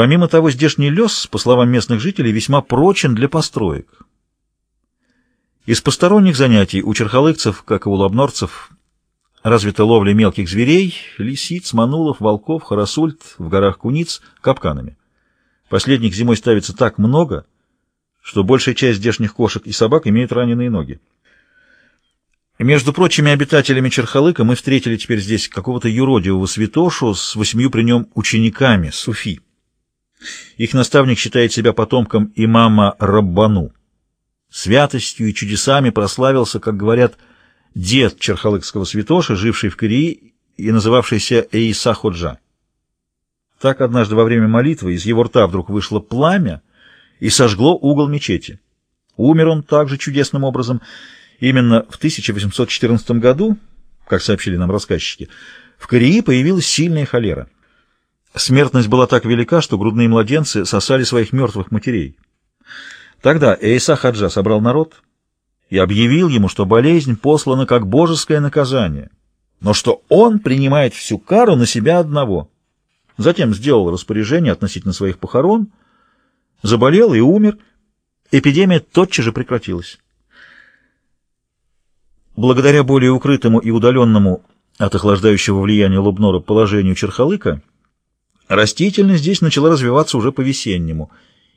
Помимо того, здешний лес, по словам местных жителей, весьма прочен для построек. Из посторонних занятий у черхалыкцев, как и у лобнорцев, развита ловля мелких зверей, лисиц, манулов, волков, харасульт, в горах куниц, капканами. Последних зимой ставится так много, что большая часть здешних кошек и собак имеют раненые ноги. Между прочими обитателями Черхалыка мы встретили теперь здесь какого-то юродивого святошу с восьмью при нем учениками, суфи. Их наставник считает себя потомком имама Раббану. Святостью и чудесами прославился, как говорят, дед черхалыкского святоши, живший в Кирии и называвшийся Эйса Ходжа. Так однажды во время молитвы из его рта вдруг вышло пламя и сожгло угол мечети. Умер он также чудесным образом. Именно в 1814 году, как сообщили нам рассказчики, в Кореи появилась сильная холера. Смертность была так велика, что грудные младенцы сосали своих мертвых матерей. Тогда Эйса Хаджа собрал народ и объявил ему, что болезнь послана как божеское наказание, но что он принимает всю кару на себя одного. Затем сделал распоряжение относительно своих похорон, заболел и умер. Эпидемия тотчас же прекратилась. Благодаря более укрытому и удаленному от охлаждающего влияния Лубнора положению Черхалыка, растительность здесь начала развиваться уже по-весеннему.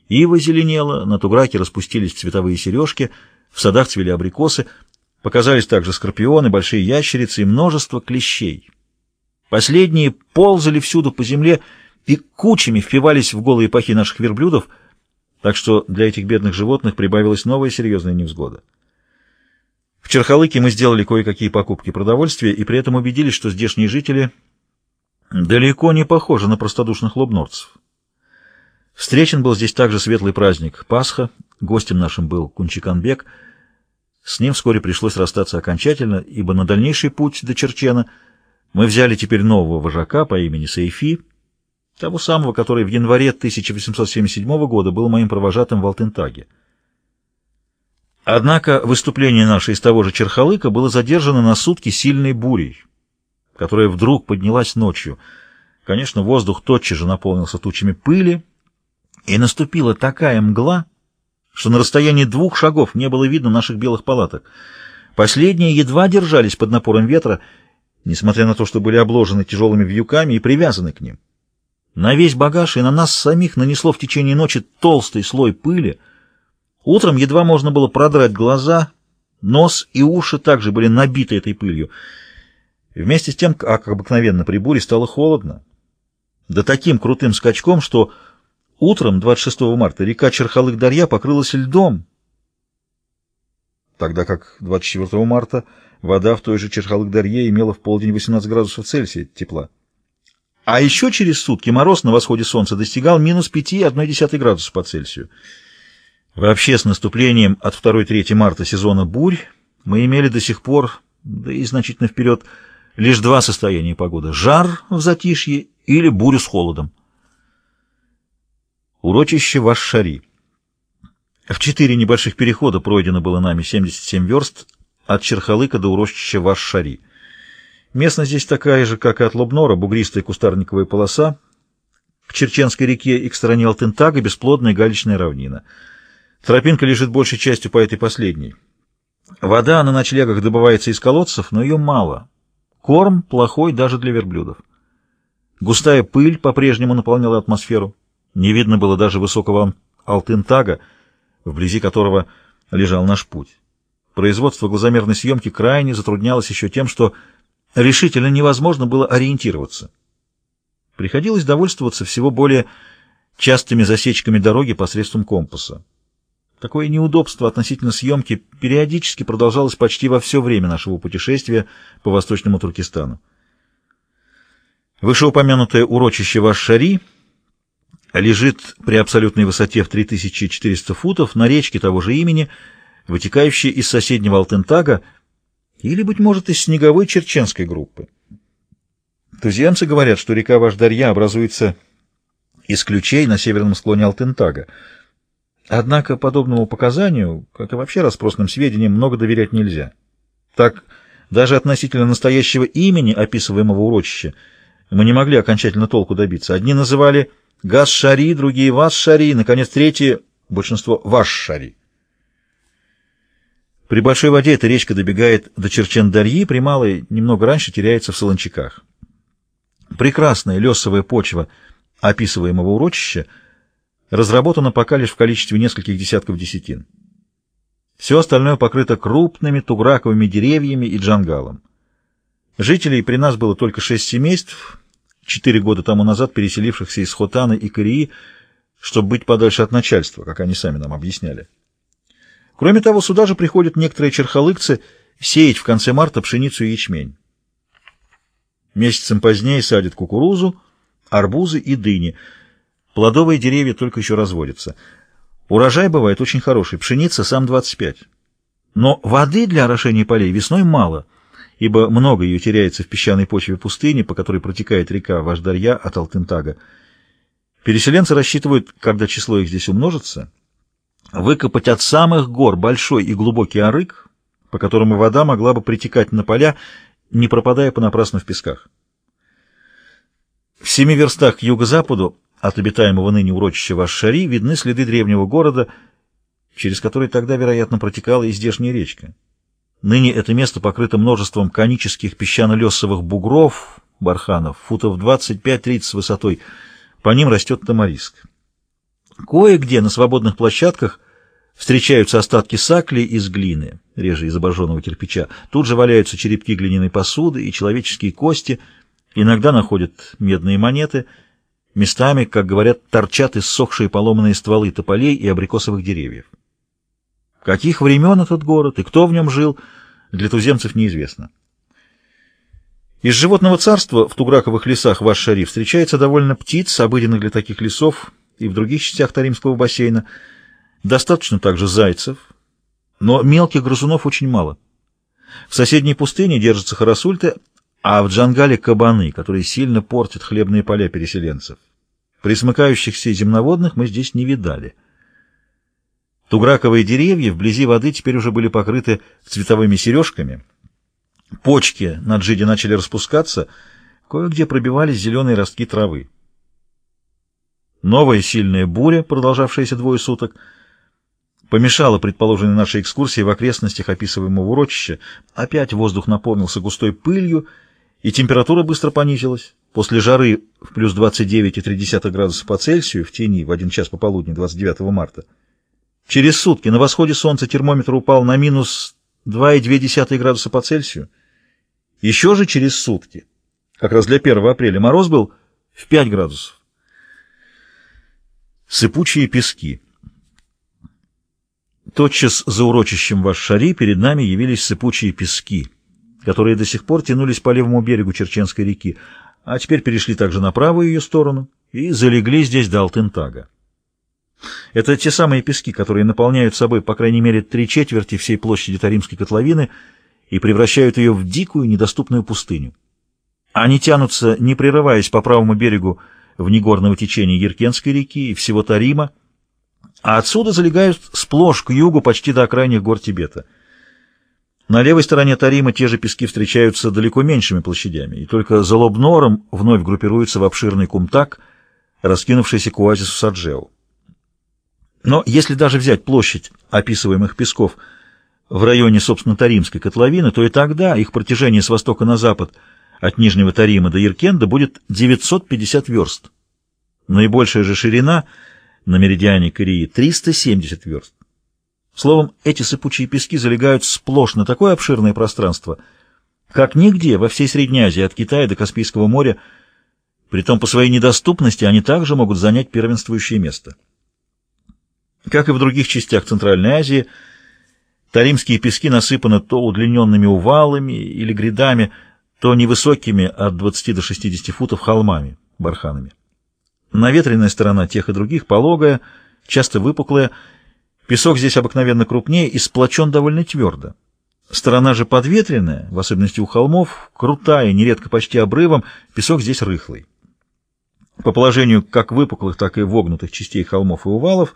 Ива зеленела, на туграке распустились цветовые сережки, в садах цвели абрикосы, показались также скорпионы, большие ящерицы и множество клещей. Последние ползали всюду по земле и кучами впивались в голые пахи наших верблюдов, так что для этих бедных животных прибавилась новая серьезная невзгода. В Черхалыке мы сделали кое-какие покупки продовольствия и при этом убедились, что здешние жители далеко не похожи на простодушных лобнорцев. Встречен был здесь также светлый праздник Пасха, гостем нашим был Кунчиканбек. С ним вскоре пришлось расстаться окончательно, ибо на дальнейший путь до Черчена мы взяли теперь нового вожака по имени Сейфи, того самого, который в январе 1877 года был моим провожатым в Алтентаге. Однако выступление наше из того же Черхалыка было задержано на сутки сильной бурей, которая вдруг поднялась ночью. Конечно, воздух тотчас же наполнился тучами пыли, и наступила такая мгла, что на расстоянии двух шагов не было видно наших белых палаток. Последние едва держались под напором ветра, несмотря на то, что были обложены тяжелыми вьюками и привязаны к ним. На весь багаж и на нас самих нанесло в течение ночи толстый слой пыли — Утром едва можно было продрать глаза, нос и уши также были набиты этой пылью. Вместе с тем, как обыкновенно при буре, стало холодно. Да таким крутым скачком, что утром 26 марта река Черхалык-Дарья покрылась льдом, тогда как 24 марта вода в той же Черхалык-Дарье имела в полдень 18 градусов Цельсия тепла. А еще через сутки мороз на восходе солнца достигал минус 5,1 градуса по Цельсию. Вообще, с наступлением от 2-3 марта сезона бурь мы имели до сих пор, да и значительно вперед, лишь два состояния погоды — жар в затишье или бурю с холодом. Урочище Вашшари. В четыре небольших перехода пройдено было нами 77 верст от Черхалыка до урочища Вашшари. Местность здесь такая же, как и от Лобнора, бугристая кустарниковая полоса, к Черченской реке и к стороне Алтентага бесплодная галечная равнина — Тропинка лежит большей частью по этой последней. Вода на ночлегах добывается из колодцев, но ее мало. Корм плохой даже для верблюдов. Густая пыль по-прежнему наполняла атмосферу. Не видно было даже высокого Алтентага, вблизи которого лежал наш путь. Производство глазомерной съемки крайне затруднялось еще тем, что решительно невозможно было ориентироваться. Приходилось довольствоваться всего более частыми засечками дороги посредством компаса. Такое неудобство относительно съемки периодически продолжалось почти во все время нашего путешествия по восточному Туркестану. Вышеупомянутое урочище Вашшари лежит при абсолютной высоте в 3400 футов на речке того же имени, вытекающей из соседнего Алтентага или, быть может, из снеговой черченской группы. Туземцы говорят, что река Вашдарья образуется из ключей на северном склоне Алтентага — Однако подобному показанию, как и вообще распросным сведениям, много доверять нельзя. Так, даже относительно настоящего имени описываемого урочища мы не могли окончательно толку добиться. Одни называли Газ-шари, другие вас-шари, наконец, третьи — большинство ваш-шари. При большой воде эта речка добегает до Черчендарьи, при малой немного раньше теряется в Солончаках. Прекрасная лесовая почва описываемого урочища разработана пока лишь в количестве нескольких десятков десятин. Все остальное покрыто крупными туграковыми деревьями и джангалом. Жителей при нас было только шесть семейств, четыре года тому назад переселившихся из Хотана и Кории, чтобы быть подальше от начальства, как они сами нам объясняли. Кроме того, сюда же приходят некоторые черхалыкцы сеять в конце марта пшеницу и ячмень. Месяцем позднее садят кукурузу, арбузы и дыни. Плодовые деревья только еще разводятся. Урожай бывает очень хороший, пшеница сам 25. Но воды для орошения полей весной мало, ибо много ее теряется в песчаной почве пустыни, по которой протекает река Важдарья от Алтентага. Переселенцы рассчитывают, когда число их здесь умножится, выкопать от самых гор большой и глубокий арык, по которому вода могла бы притекать на поля, не пропадая понапрасну в песках. В семи верстах к юго-западу от обитаемого ныне урочища Вашшари видны следы древнего города, через который тогда, вероятно, протекала и здешняя речка. Ныне это место покрыто множеством конических песчано-лесовых бугров, барханов, футов 25-30 высотой. По ним растет тамариск. Кое-где на свободных площадках встречаются остатки сакли из глины, реже из обожженного кирпича. Тут же валяются черепки глиняной посуды и человеческие кости. Иногда находят медные монеты. Местами, как говорят, торчат иссохшие поломанные стволы тополей и абрикосовых деревьев. Каких времен этот город и кто в нем жил, для туземцев неизвестно. Из животного царства в Туграковых лесах ваш шариф встречается довольно птиц, обыденных для таких лесов, и в других частях Таримского бассейна. Достаточно также зайцев, но мелких грызунов очень мало. В соседней пустыне держатся харасульты, а в Джангале кабаны, которые сильно портят хлебные поля переселенцев. Присмыкающихся земноводных мы здесь не видали. Туграковые деревья вблизи воды теперь уже были покрыты цветовыми сережками. Почки на джиде начали распускаться, кое-где пробивались зеленые ростки травы. Новая сильная буря, продолжавшаяся двое суток, помешала предположенной нашей экскурсии в окрестностях описываемого урочища. Опять воздух наполнился густой пылью, и температура быстро понизилась. После жары в плюс 29,3 градуса по Цельсию в тени в один час пополудни 29 марта. Через сутки на восходе солнца термометр упал на минус 2,2 градуса по Цельсию. Еще же через сутки, как раз для 1 апреля, мороз был в 5 градусов. Сыпучие пески. Тотчас за урочищем Вашшари перед нами явились сыпучие пески, которые до сих пор тянулись по левому берегу Черченской реки, а теперь перешли также на правую ее сторону и залегли здесь до Алтентага. Это те самые пески, которые наполняют собой, по крайней мере, три четверти всей площади Таримской котловины и превращают ее в дикую, недоступную пустыню. Они тянутся, не прерываясь по правому берегу внегорного течения Еркенской реки и всего Тарима, а отсюда залегают сплошь к югу почти до окраинных гор Тибета. На левой стороне Тарима те же пески встречаются далеко меньшими площадями, и только за Лобнором вновь группируются в обширный кумтак, раскинувшийся к оазису Саджеу. Но если даже взять площадь описываемых песков в районе, собственно, Таримской котловины, то и тогда их протяжение с востока на запад – от Нижнего Тарима до Иркенда будет 950 верст. Наибольшая же ширина на меридиане Кореи 370 верст. Словом, эти сыпучие пески залегают сплошь на такое обширное пространство, как нигде во всей Средней Азии, от Китая до Каспийского моря. Притом по своей недоступности они также могут занять первенствующее место. Как и в других частях Центральной Азии, таримские пески насыпаны то удлиненными увалами или грядами, то невысокими от 20 до 60 футов холмами, барханами. Наветренная сторона тех и других пологая, часто выпуклая. Песок здесь обыкновенно крупнее и сплочен довольно твердо. Сторона же подветренная, в особенности у холмов, крутая, нередко почти обрывом, песок здесь рыхлый. По положению как выпуклых, так и вогнутых частей холмов и увалов,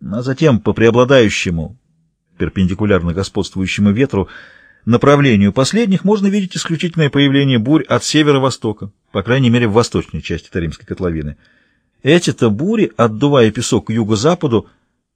а затем по преобладающему, перпендикулярно господствующему ветру, направлению последних можно видеть исключительное появление бурь от северо-востока, по крайней мере в восточной части Таримской котловины. Эти-то бури, отдувая песок к юго-западу,